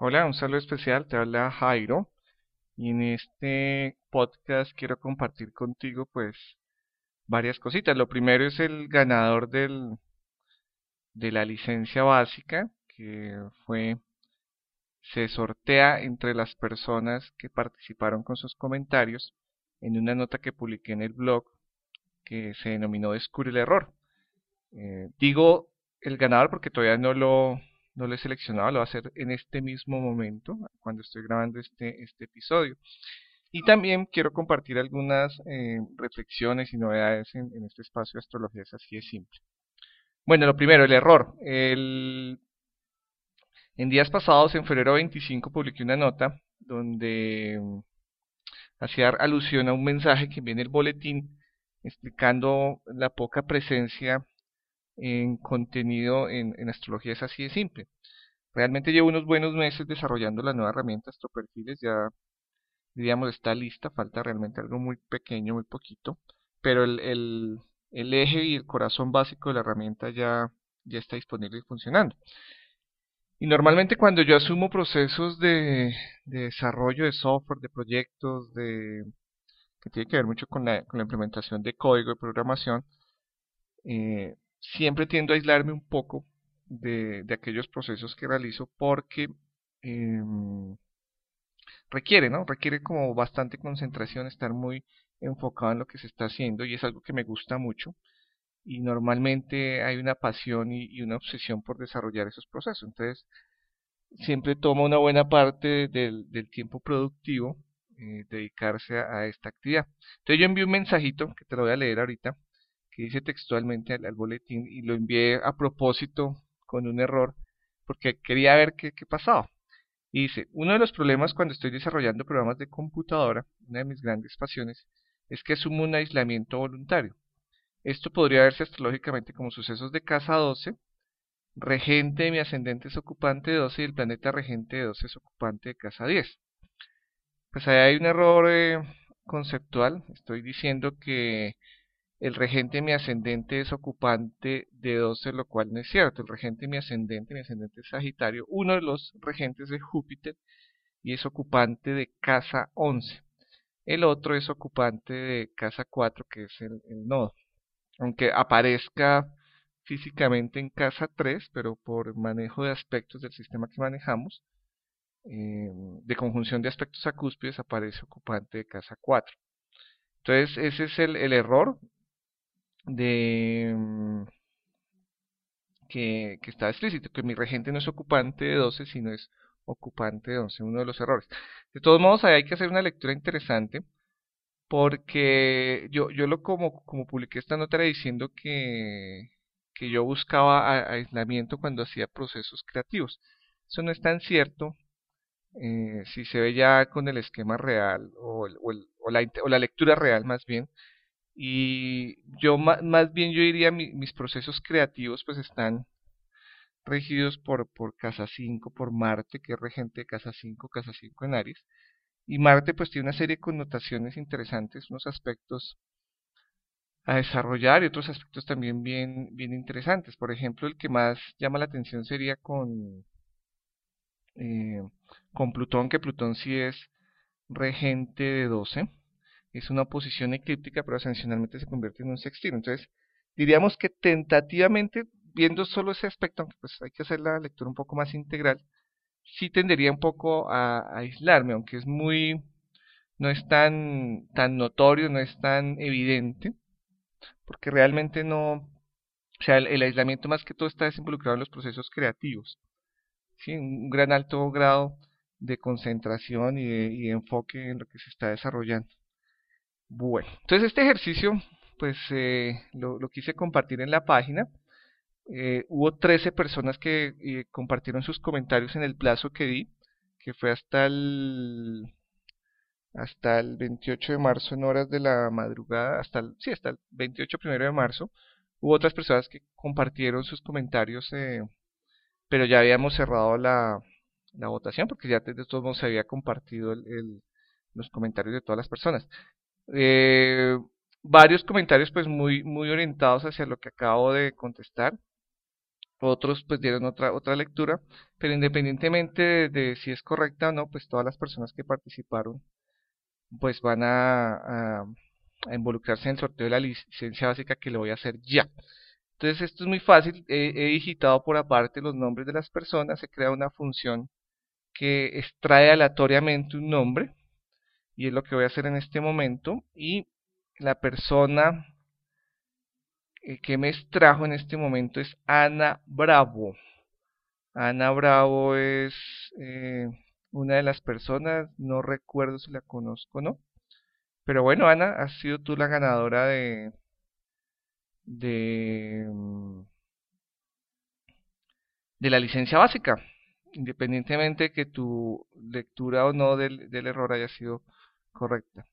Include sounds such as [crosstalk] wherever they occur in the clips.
Hola, un saludo especial, te habla Jairo y en este podcast quiero compartir contigo pues varias cositas. Lo primero es el ganador del, de la licencia básica que fue se sortea entre las personas que participaron con sus comentarios en una nota que publiqué en el blog que se denominó Descubre el error. Eh, digo el ganador porque todavía no lo, no lo he seleccionado, lo voy a hacer en este mismo momento, cuando estoy grabando este, este episodio. Y también quiero compartir algunas eh, reflexiones y novedades en, este espacio de astrología, es así de simple. Bueno, lo primero, el error. El, en días pasados, en febrero 25, publiqué una nota donde mm, hacía alusión a un mensaje que viene el boletín explicando la poca presencia en contenido en, astrología es así de simple. Realmente llevo unos buenos meses desarrollando la nueva herramienta Astroperfiles, ya diríamos está lista, falta realmente algo muy pequeño, muy poquito, pero el, el, el eje y el corazón básico de la herramienta ya, ya está disponible y funcionando. Y normalmente cuando yo asumo procesos de, de desarrollo de software, de proyectos, de que tiene que ver mucho con la, con la implementación de código de programación, eh, siempre tiendo a aislarme un poco de, de aquellos procesos que realizo porque em, requiere, ¿no? Requiere como bastante concentración, estar muy enfocado en lo que se está haciendo y es algo que me gusta mucho y normalmente hay una pasión y, una obsesión por desarrollar esos procesos. Entonces, siempre toma una buena parte del, del tiempo productivo eh, dedicarse a, a, esta actividad. Entonces yo envío un mensajito que te lo voy a leer ahorita que dice textualmente al, boletín y lo envié a propósito con un error porque quería ver qué, qué pasaba. Y dice, uno de los problemas cuando estoy desarrollando programas de computadora, una de mis grandes pasiones, es que asumo un aislamiento voluntario. Esto podría verse astrológicamente como sucesos de casa 12, regente de mi ascendente es ocupante de 12 y el planeta regente de 12 es ocupante de casa 10. Pues ahí hay un error eh, conceptual. Estoy diciendo que el regente mi ascendente es ocupante de 12, lo cual no es cierto. El regente mi ascendente, mi ascendente es Sagitario, uno de los regentes de Júpiter y es ocupante de casa 11. El otro es ocupante de casa 4, que es el, nodo. Aunque aparezca físicamente en casa 3, pero por manejo de aspectos del sistema que manejamos, eh, de conjunción de aspectos acúspides, aparece ocupante de casa 4. Entonces, ese es el, el error de mm, que, que, está explícito, que mi regente no es ocupante de 12, sino es ocupante de 11, uno de los errores. De todos modos, hay que hacer una lectura interesante, porque yo, yo lo como, como publiqué esta nota diciendo que, que yo buscaba aislamiento cuando hacía procesos creativos. Eso no es tan cierto eh, si se ve ya con el esquema real o, o, la, o la lectura real más bien y yo más bien yo diría mis procesos creativos pues están regidos por, por casa 5, por Marte, que es regente de casa 5, casa 5 en Aries. Y Marte pues tiene una serie de connotaciones interesantes, unos aspectos a desarrollar y otros aspectos también bien, bien interesantes. Por ejemplo, el que más llama la atención sería con, eh, con Plutón, que Plutón sí es regente de 12 es una posición eclíptica, pero ascensionalmente se convierte en un sextil. Entonces, diríamos que tentativamente, viendo solo ese aspecto, aunque pues hay que hacer la lectura un poco más integral, sí tendería un poco a, aislarme, aunque es muy, no es tan, tan notorio, no es tan evidente, porque realmente no, o sea, el, aislamiento más que todo está involucrado en los procesos creativos, ¿sí? un gran alto grado de concentración y de enfoque en lo que se está desarrollando. Bueno, entonces este ejercicio pues eh, lo, quise compartir en la página. Eh, hubo 13 personas que eh, compartieron sus comentarios en el plazo que di, que fue hasta el hasta el 28 de marzo en horas de la madrugada, hasta el, sí, hasta el 28 primero de marzo. Hubo otras personas que compartieron sus comentarios, pero ya habíamos cerrado la, votación porque ya de todos modos se había compartido los comentarios de todas las personas. Eh, varios comentarios pues muy, muy orientados hacia lo que acabo de contestar. otros pues dieron otra, otra lectura, pero independientemente de, si es correcta o no, pues todas las personas que participaron pues van a, involucrarse en el sorteo de la licencia básica que le voy a hacer ya. Entonces esto es muy fácil, he digitado por aparte los nombres de las personas, se crea una función que extrae aleatoriamente un nombre y es lo que voy a hacer en este momento y la persona eh, que me extrajo en este momento es Ana Bravo. Ana Bravo es eh, una de las personas, no recuerdo si la conozco no. Pero bueno, Ana, has sido tú la ganadora de, de, mm, de la licencia básica, independientemente de que tu lectura o no del, del error haya sido correcta.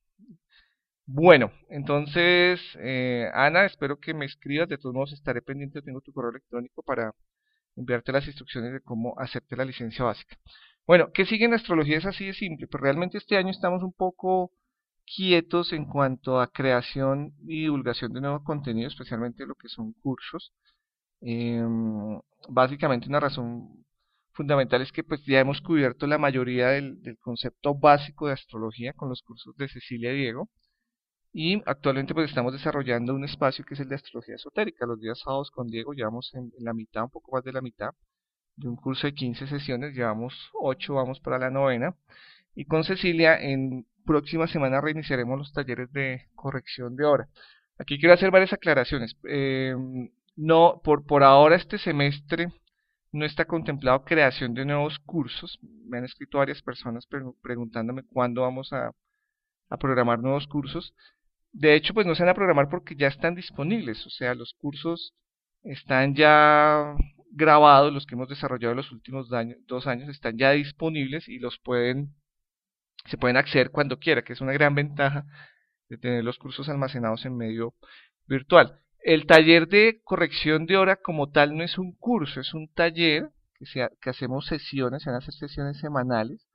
Bueno, entonces, eh, Ana, espero que me escribas. De todos modos, estaré pendiente. Tengo tu correo electrónico para enviarte las instrucciones de cómo hacerte la licencia básica. Bueno, ¿qué sigue en astrología? Es así de simple. Pero pues realmente este año estamos un poco quietos en cuanto a creación y divulgación de nuevo contenido, especialmente lo que son cursos. Em, básicamente una razón fundamental es que pues ya hemos cubierto la mayoría del, concepto básico de astrología con los cursos de Cecilia Diego. Y actualmente pues estamos desarrollando un espacio que es el de astrología esotérica. Los días sábados con Diego llevamos en, la mitad, un poco más de la mitad, de un curso de 15 sesiones, llevamos 8, vamos para la novena. Y con Cecilia en próxima semana reiniciaremos los talleres de corrección de hora. Aquí quiero hacer varias aclaraciones. Eh, no, por, por ahora este semestre no está contemplado creación de nuevos cursos. Me han escrito varias personas preguntándome cuándo vamos a, programar nuevos cursos. De hecho, pues no se van a programar porque ya están disponibles, o sea, los cursos están ya grabados, los que hemos desarrollado en los últimos dos años están ya disponibles y los pueden, se pueden acceder cuando quiera, que es una gran ventaja de tener los cursos almacenados en medio virtual. El taller de corrección de hora como tal no es un curso, es un taller que, que hacemos sesiones, se van a hacer sesiones semanales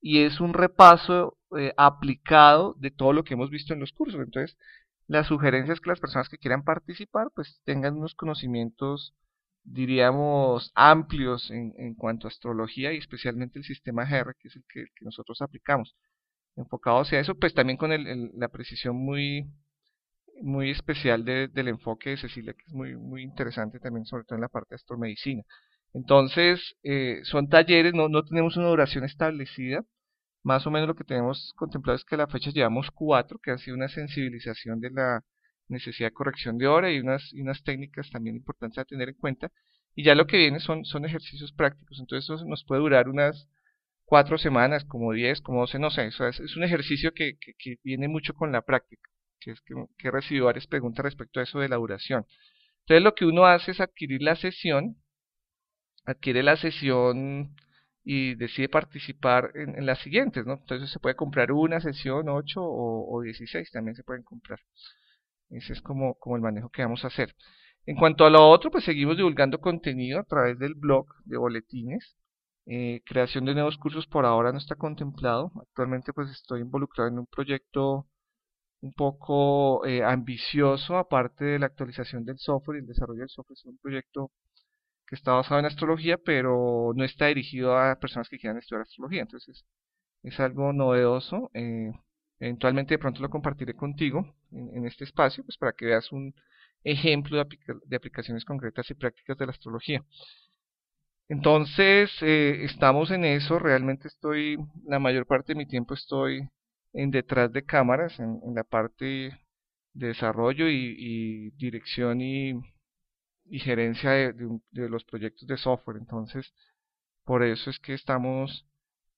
y es un repaso eh, aplicado de todo lo que hemos visto en los cursos. Entonces, la sugerencia es que las personas que quieran participar pues tengan unos conocimientos, diríamos, amplios en, en cuanto a astrología y especialmente el sistema GR, que es el que, nosotros aplicamos. Enfocado hacia eso, pues también con el, la precisión muy muy especial del enfoque de Cecilia, que es muy, muy interesante también, sobre todo en la parte de astromedicina. Entonces, eh, son talleres, no, no tenemos una duración establecida. Más o menos lo que tenemos contemplado es que a la fecha llevamos cuatro, que ha sido una sensibilización de la necesidad de corrección de hora y unas, y unas técnicas también importantes a tener en cuenta. Y ya lo que viene son, son ejercicios prácticos. Entonces, eso nos puede durar unas cuatro semanas, como diez, como doce, no sé. es, es, un ejercicio que, que, que, viene mucho con la práctica. Que es que, que he recibido varias preguntas respecto a eso de la duración. Entonces, lo que uno hace es adquirir la sesión adquiere la sesión y decide participar en, las siguientes, ¿no? Entonces se puede comprar una sesión, 8 o, o 16 también se pueden comprar. Ese es como, como el manejo que vamos a hacer. En cuanto a lo otro, pues seguimos divulgando contenido a través del blog de boletines. Eh, creación de nuevos cursos por ahora no está contemplado. Actualmente pues estoy involucrado en un proyecto un poco eh, ambicioso, aparte de la actualización del software y el desarrollo del software. Es un proyecto que está basado en astrología, pero no está dirigido a personas que quieran estudiar astrología. Entonces es algo novedoso. Eh, eventualmente de pronto lo compartiré contigo en, este espacio, pues para que veas un ejemplo de, de, aplicaciones concretas y prácticas de la astrología. Entonces eh, estamos en eso. Realmente estoy, la mayor parte de mi tiempo estoy en detrás de cámaras, en, la parte de desarrollo y dirección y gerencia de, de, los proyectos de software. Entonces, por eso es que estamos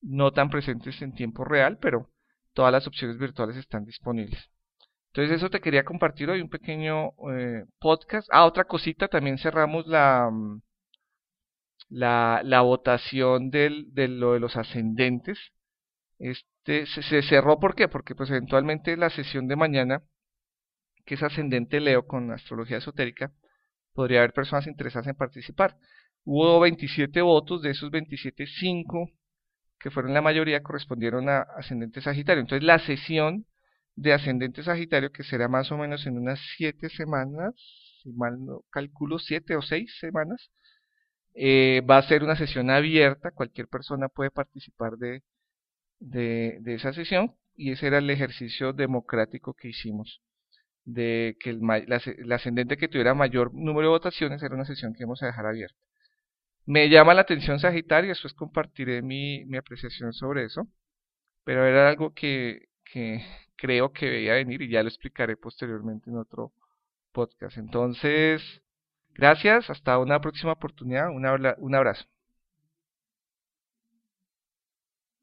no tan presentes en tiempo real, pero todas las opciones virtuales están disponibles. Entonces eso te quería compartir hoy, un pequeño eh, podcast. Ah, otra cosita, también cerramos la, mm, la, la votación del, de lo de los ascendentes. Este se, cerró, ¿por qué? Porque pues eventualmente la sesión de mañana, que es ascendente Leo con astrología esotérica, podría haber personas interesadas en participar. Hubo 27 votos, de esos 27, 5 que fueron la mayoría correspondieron a ascendente Sagitario. Entonces la sesión de ascendente Sagitario, que será más o menos en unas 7 semanas, si mal no calculo, 7 o 6 semanas, Eh, va a ser una sesión abierta, cualquier persona puede participar de, de, esa sesión y ese era el ejercicio democrático que hicimos de que el, la, ascendente que tuviera mayor número de votaciones era una sesión que íbamos a dejar abierta. Me llama la atención Sagitario, después compartiré mi, mi apreciación sobre eso, pero era algo que, que [laughs] creo que veía venir y ya lo explicaré posteriormente en otro podcast. Entonces, gracias, hasta una próxima oportunidad, un abrazo.